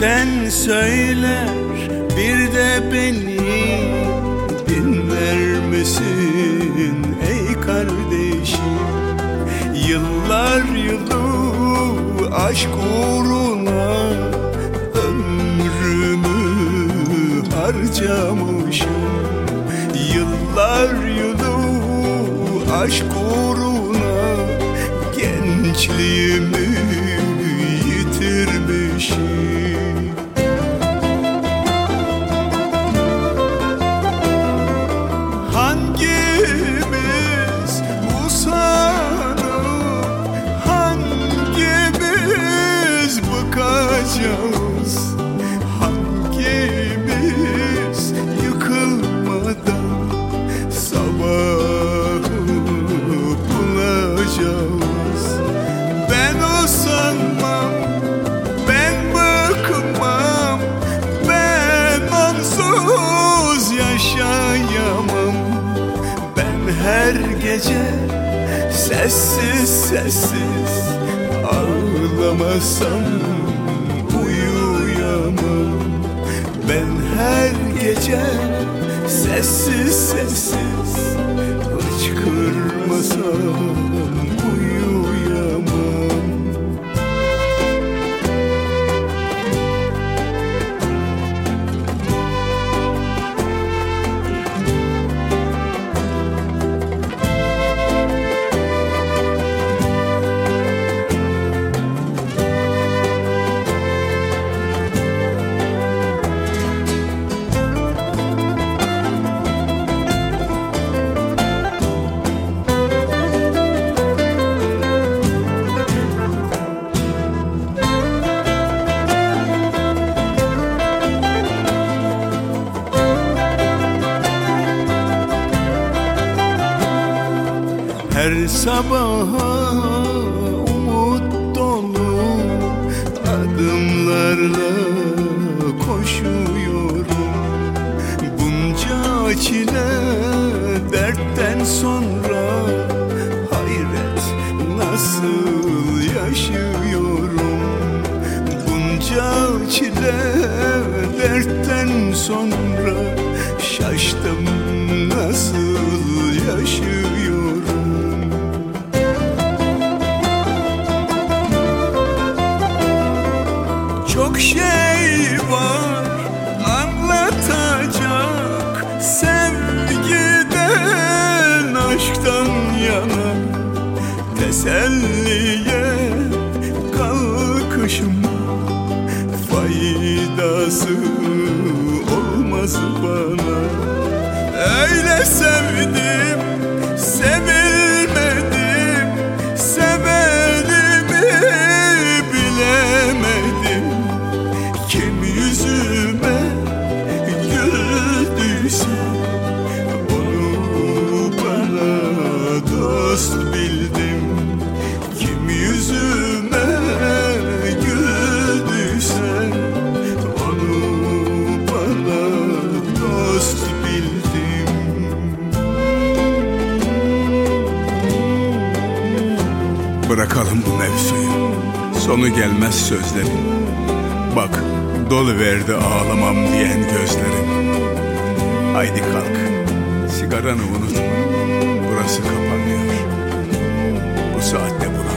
Sen söyler bir de beni dinler misin ey kardeşim? Yıllar yılı aşk uğruna ömrümü harcamışım. Yıllar yılı aşk uğruna gençliğimi yitirmişim bıkacağız Hangimiz yıkılmadan Sabahı bulacağız? Ben usanmam ben bıkmam Ben onsuz yaşayamam. Ben her gece sessiz sessiz Ağlamasam uyuyamam Ben her gece sessiz sessiz Her sabaha umut dolu adımlarla koşuyorum. Bunca çile dertten sonra hayret nasıl yaşıyorum? Bunca çile dertten sonra şaştım nasıl Çok şey var anlatacak Sevgiden, aşktan yana Teselliye kalkışım. Faydası olmaz bana. Öyle sevdim, Bırakalım bu mevzuyu. Sonu gelmez sözlerin. Bak doluverdi ağlamam diyen gözlerin. Haydi kalk sigaranı unutma. Burası kapanıyor. Bu saatte burası